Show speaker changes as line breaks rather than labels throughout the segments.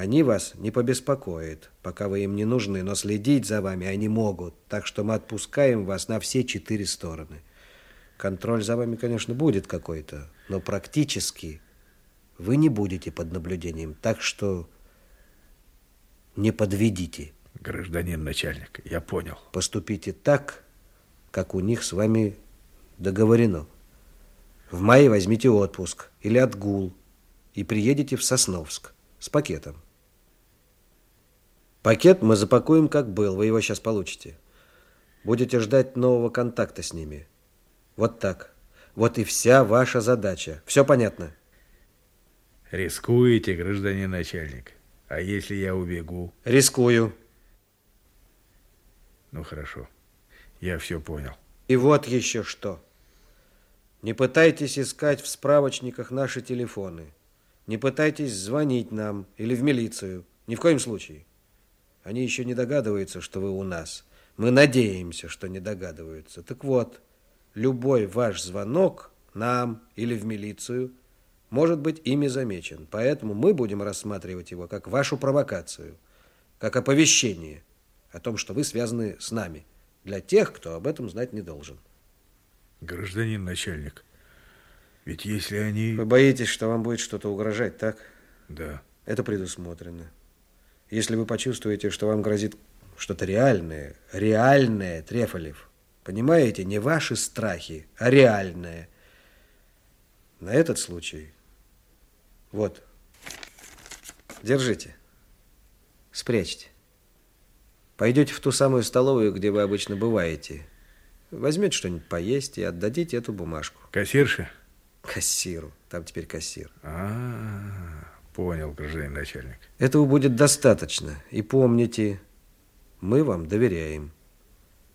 Они вас не побеспокоят, пока вы им не нужны, но следить за вами они могут, так что мы отпускаем вас на все четыре стороны. Контроль за вами, конечно, будет какой-то, но практически вы не будете под наблюдением, так что не подведите.
Гражданин начальник, я понял.
Поступите так, как у них с вами договорено. В мае возьмите отпуск или отгул и приедете в Сосновск с пакетом. Пакет мы запакуем, как был, вы его сейчас получите. Будете ждать нового контакта с ними. Вот так. Вот и вся ваша задача. Все понятно?
Рискуете, гражданин начальник. А если я убегу?
Рискую.
Ну, хорошо. Я все понял.
И вот еще что. Не пытайтесь искать в справочниках наши телефоны. Не пытайтесь звонить нам или в милицию. Ни в коем случае. Они еще не догадываются, что вы у нас. Мы надеемся, что не догадываются. Так вот, любой ваш звонок нам или в милицию может быть ими замечен. Поэтому мы будем рассматривать его как вашу провокацию, как оповещение о том, что вы связаны с нами, для тех, кто об этом знать не должен.
Гражданин начальник, ведь если они...
Вы боитесь, что вам будет что-то угрожать, так?
Да.
Это предусмотрено. Если вы почувствуете, что вам грозит что-то реальное, реальное, Трефолев, Понимаете, не ваши страхи, а реальные. На этот случай. Вот. Держите. Спрячьте. Пойдете в ту самую столовую, где вы обычно бываете. Возьмете что-нибудь поесть и отдадите эту бумажку.
Кассирше?
Кассиру. Там теперь кассир.
А, -а, -а понял, гражданин начальник.
Этого будет достаточно. И помните, мы вам доверяем.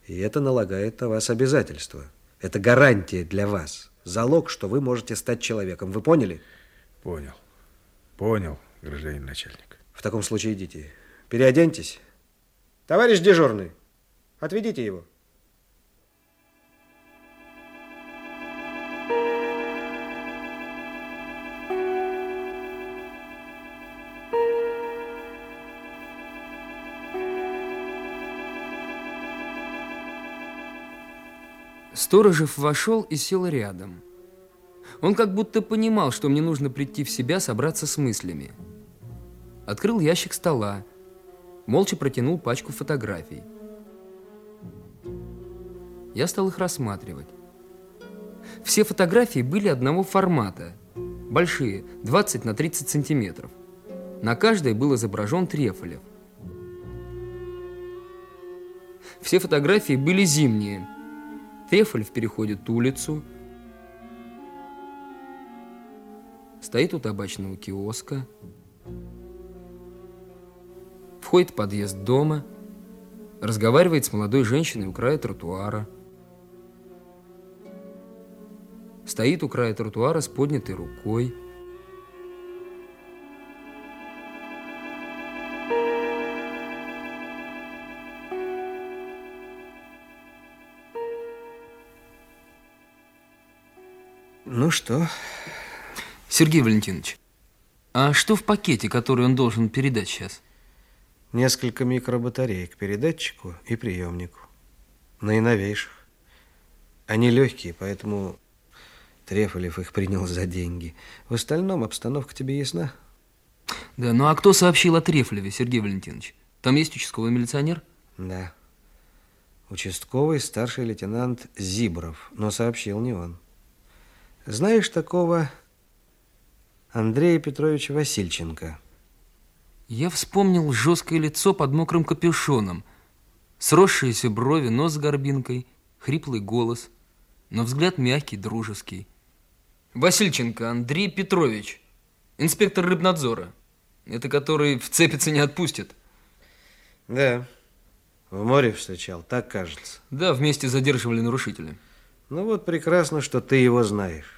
И это налагает на вас обязательства. Это гарантия для вас. Залог, что вы можете стать человеком. Вы поняли?
Понял. Понял, гражданин начальник.
В таком случае идите. Переоденьтесь. Товарищ дежурный, отведите его.
Сторожев вошел и сел рядом. Он как будто понимал, что мне нужно прийти в себя, собраться с мыслями. Открыл ящик стола, молча протянул пачку фотографий. Я стал их рассматривать. Все фотографии были одного формата, большие, 20 на 30 сантиметров. На каждой был изображен Трефолев. Все фотографии были зимние – Трефольф переходит улицу, стоит у табачного киоска, входит в подъезд дома, разговаривает с молодой женщиной у края тротуара, стоит у края тротуара с поднятой рукой,
Ну что?
Сергей Валентинович, а что в пакете, который он должен передать сейчас?
Несколько микробатареек к передатчику и приемнику. Наиновейших. Они легкие, поэтому Трефолев их принял за деньги. В остальном обстановка тебе ясна?
Да, ну а кто сообщил о Трефолеве, Сергей Валентинович? Там есть участковый милиционер?
Да. Участковый старший лейтенант Зибров, но сообщил не он. Знаешь такого Андрея Петровича Васильченко?
Я вспомнил жесткое лицо под мокрым капюшоном, сросшиеся брови, нос с горбинкой, хриплый голос, но взгляд мягкий, дружеский. Васильченко Андрей Петрович, инспектор рыбнадзора. Это который вцепится не отпустит.
Да, в море встречал, так кажется.
Да, вместе задерживали нарушителя.
Ну вот прекрасно, что ты его знаешь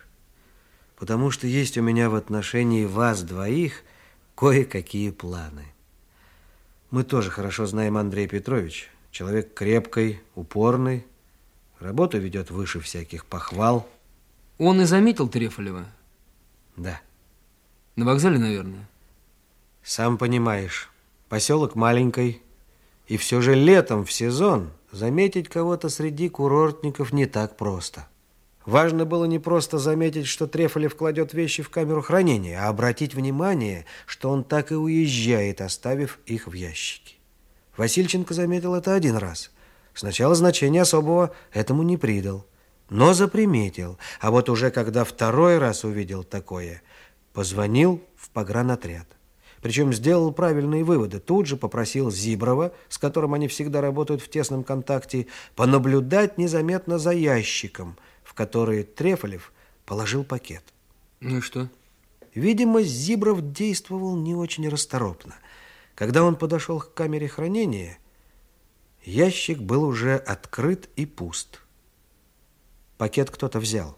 потому что есть у меня в отношении вас двоих кое-какие планы. Мы тоже хорошо знаем Андрея Петрович. Человек крепкий, упорный, работу ведет выше всяких похвал.
Он и заметил Трефолева?
Да.
На вокзале, наверное?
Сам понимаешь, поселок маленький, и все же летом в сезон заметить кого-то среди курортников не так просто. Важно было не просто заметить, что Трефолев кладет вещи в камеру хранения, а обратить внимание, что он так и уезжает, оставив их в ящике. Васильченко заметил это один раз. Сначала значения особого этому не придал, но заприметил. А вот уже когда второй раз увидел такое, позвонил в погранотряд. Причем сделал правильные выводы. Тут же попросил Зиброва, с которым они всегда работают в тесном контакте, понаблюдать незаметно за ящиком – который Трефолев положил пакет.
Ну и что?
Видимо, Зибров действовал не очень расторопно. Когда он подошел к камере хранения, ящик был уже открыт и пуст. Пакет кто-то взял.